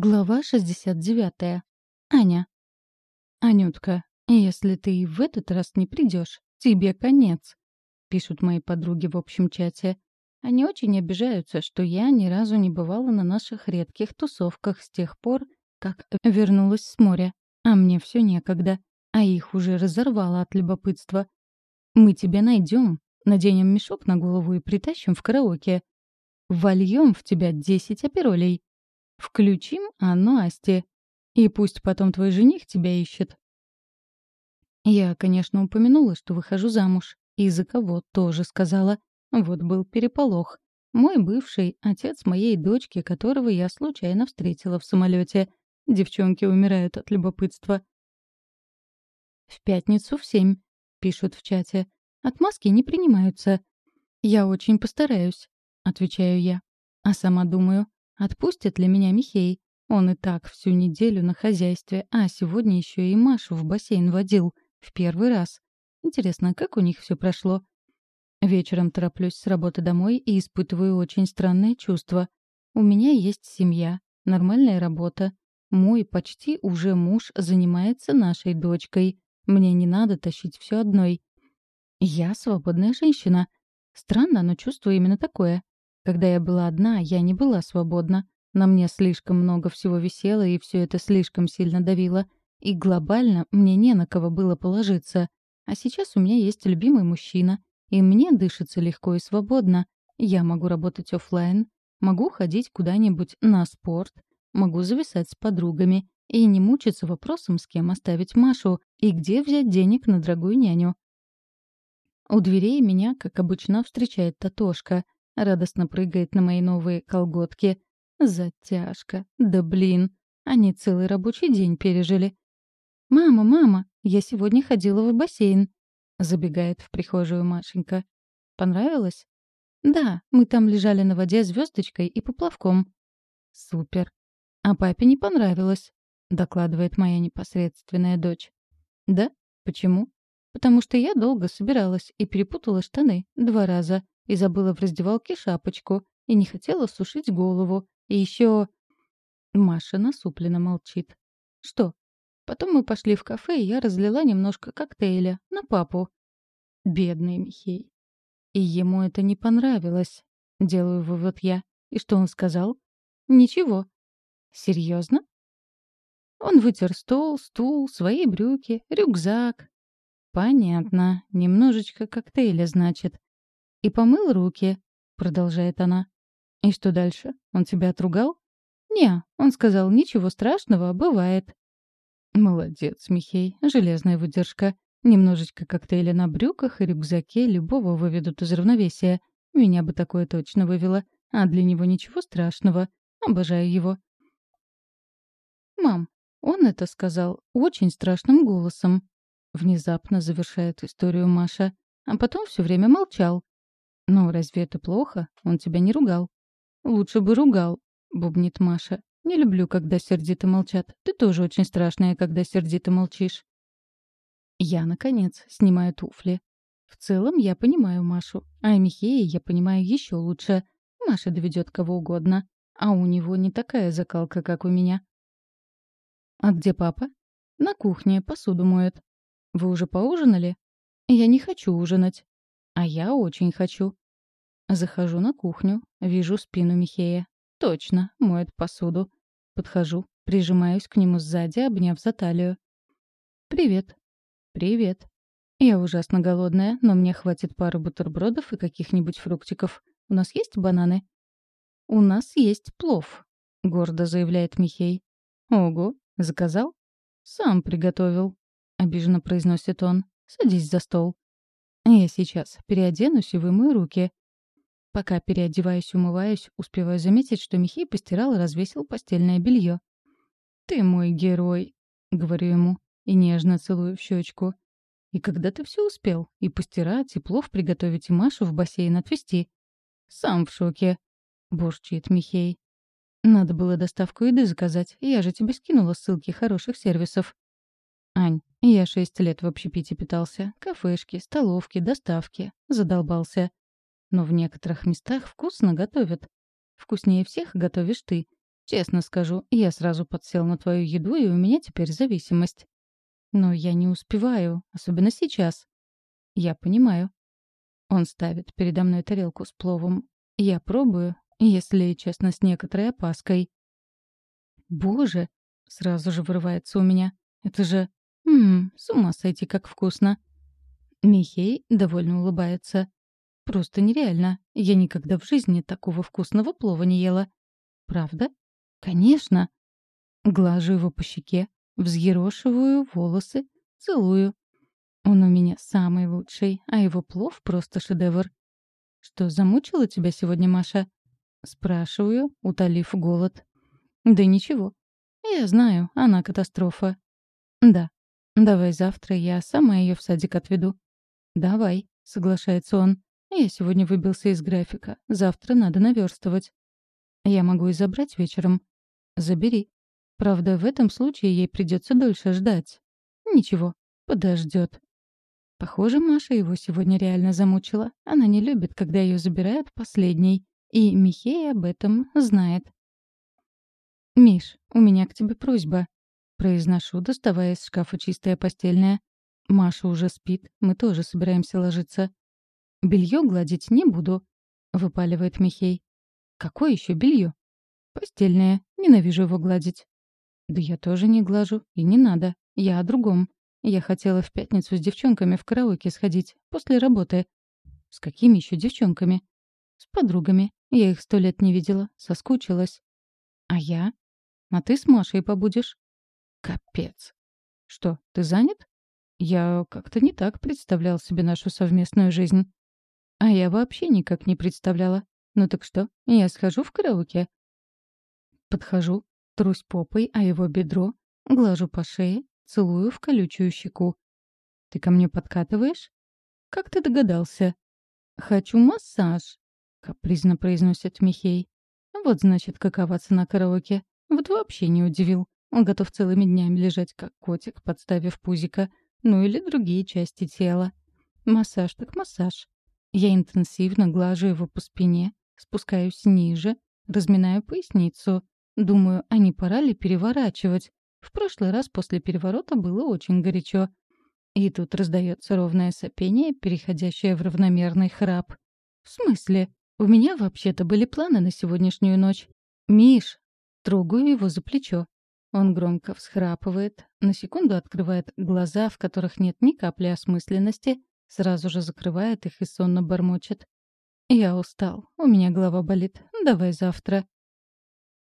Глава 69. Аня. «Анютка, если ты и в этот раз не придешь, тебе конец», — пишут мои подруги в общем чате. Они очень обижаются, что я ни разу не бывала на наших редких тусовках с тех пор, как вернулась с моря. А мне все некогда, а их уже разорвало от любопытства. «Мы тебя найдем, наденем мешок на голову и притащим в караоке. Вольем в тебя десять оперолей», Включим Анну Асти. И пусть потом твой жених тебя ищет. Я, конечно, упомянула, что выхожу замуж. И за кого тоже сказала. Вот был переполох. Мой бывший, отец моей дочки, которого я случайно встретила в самолете. Девчонки умирают от любопытства. «В пятницу в семь», — пишут в чате. «Отмазки не принимаются». «Я очень постараюсь», — отвечаю я. А сама думаю, Отпустит ли меня Михей? Он и так всю неделю на хозяйстве, а сегодня еще и Машу в бассейн водил. В первый раз. Интересно, как у них все прошло? Вечером тороплюсь с работы домой и испытываю очень странное чувство. У меня есть семья, нормальная работа. Мой почти уже муж занимается нашей дочкой. Мне не надо тащить все одной. Я свободная женщина. Странно, но чувство именно такое. Когда я была одна, я не была свободна. На мне слишком много всего висело, и все это слишком сильно давило. И глобально мне не на кого было положиться. А сейчас у меня есть любимый мужчина, и мне дышится легко и свободно. Я могу работать офлайн, могу ходить куда-нибудь на спорт, могу зависать с подругами и не мучиться вопросом, с кем оставить Машу и где взять денег на дорогую няню. У дверей меня, как обычно, встречает Татошка — Радостно прыгает на мои новые колготки. Затяжка. Да блин. Они целый рабочий день пережили. «Мама, мама, я сегодня ходила в бассейн», — забегает в прихожую Машенька. «Понравилось?» «Да, мы там лежали на воде звездочкой и поплавком». «Супер. А папе не понравилось», — докладывает моя непосредственная дочь. «Да? Почему?» «Потому что я долго собиралась и перепутала штаны два раза и забыла в раздевалке шапочку, и не хотела сушить голову, и еще... Маша насупленно молчит. Что? Потом мы пошли в кафе, и я разлила немножко коктейля на папу. Бедный Михей. И ему это не понравилось. Делаю вывод я. И что он сказал? Ничего. Серьезно? Он вытер стол, стул, свои брюки, рюкзак. Понятно. Немножечко коктейля, значит. «И помыл руки», — продолжает она. «И что дальше? Он тебя отругал?» «Не, он сказал, ничего страшного, бывает». «Молодец, Михей, железная выдержка. Немножечко коктейля на брюках и рюкзаке любого выведут из равновесия. Меня бы такое точно вывело. А для него ничего страшного. Обожаю его». «Мам, он это сказал очень страшным голосом», — внезапно завершает историю Маша. А потом все время молчал. «Ну, разве это плохо? Он тебя не ругал». «Лучше бы ругал», — бубнит Маша. «Не люблю, когда сердито молчат. Ты тоже очень страшная, когда сердито молчишь». Я, наконец, снимаю туфли. В целом, я понимаю Машу, а Михея я понимаю еще лучше. Маша доведет кого угодно, а у него не такая закалка, как у меня. «А где папа?» «На кухне, посуду моет». «Вы уже поужинали?» «Я не хочу ужинать». «А я очень хочу». Захожу на кухню, вижу спину Михея. Точно, моет посуду. Подхожу, прижимаюсь к нему сзади, обняв за талию. «Привет». «Привет». Я ужасно голодная, но мне хватит пары бутербродов и каких-нибудь фруктиков. У нас есть бананы? «У нас есть плов», — гордо заявляет Михей. «Ого, заказал?» «Сам приготовил», — обиженно произносит он. «Садись за стол». «Я сейчас переоденусь и вымою руки», Пока переодеваюсь, умываюсь, успеваю заметить, что Михей постирал и развесил постельное белье. «Ты мой герой», — говорю ему, и нежно целую в щечку. «И когда ты все успел? И постирать, и плов приготовить, и Машу в бассейн отвезти?» «Сам в шоке», — бурчит Михей. «Надо было доставку еды заказать. Я же тебе скинула ссылки хороших сервисов». «Ань, я шесть лет в общепите питался. Кафешки, столовки, доставки. Задолбался. Но в некоторых местах вкусно готовят. Вкуснее всех готовишь ты. Честно скажу, я сразу подсел на твою еду, и у меня теперь зависимость. Но я не успеваю, особенно сейчас. Я понимаю. Он ставит передо мной тарелку с пловом. Я пробую, если честно, с некоторой опаской. Боже, сразу же вырывается у меня. Это же... Ммм, с ума сойти, как вкусно. Михей довольно улыбается. Просто нереально. Я никогда в жизни такого вкусного плова не ела. Правда? Конечно. Глажу его по щеке, взъерошиваю волосы, целую. Он у меня самый лучший, а его плов просто шедевр. Что, замучила тебя сегодня, Маша? Спрашиваю, утолив голод. Да ничего. Я знаю, она катастрофа. Да. Давай завтра я сама ее в садик отведу. Давай, соглашается он. Я сегодня выбился из графика. Завтра надо наверстывать. Я могу и забрать вечером. Забери. Правда, в этом случае ей придется дольше ждать. Ничего, подождет. Похоже, Маша его сегодня реально замучила. Она не любит, когда ее забирают последней. И Михей об этом знает. «Миш, у меня к тебе просьба», — произношу, доставая из шкафа чистое постельное. Маша уже спит, мы тоже собираемся ложиться. Белье гладить не буду», — выпаливает Михей. «Какое еще белье?» «Постельное. Ненавижу его гладить». «Да я тоже не глажу. И не надо. Я о другом. Я хотела в пятницу с девчонками в караоке сходить. После работы». «С какими еще девчонками?» «С подругами. Я их сто лет не видела. Соскучилась». «А я?» «А ты с Машей побудешь?» «Капец». «Что, ты занят?» «Я как-то не так представлял себе нашу совместную жизнь». А я вообще никак не представляла. Ну так что, я схожу в караоке? Подхожу, трусь попой о его бедро, глажу по шее, целую в колючую щеку. «Ты ко мне подкатываешь?» «Как ты догадался?» «Хочу массаж», — капризно произносит Михей. «Вот значит, какова цена караоке. Вот вообще не удивил. Он готов целыми днями лежать, как котик, подставив пузика, ну или другие части тела. Массаж так массаж. Я интенсивно глажу его по спине, спускаюсь ниже, разминаю поясницу. Думаю, а не пора ли переворачивать? В прошлый раз после переворота было очень горячо. И тут раздается ровное сопение, переходящее в равномерный храп. В смысле? У меня вообще-то были планы на сегодняшнюю ночь. Миш, трогаю его за плечо. Он громко всхрапывает, на секунду открывает глаза, в которых нет ни капли осмысленности, Сразу же закрывает их и сонно бормочет. «Я устал. У меня голова болит. Давай завтра».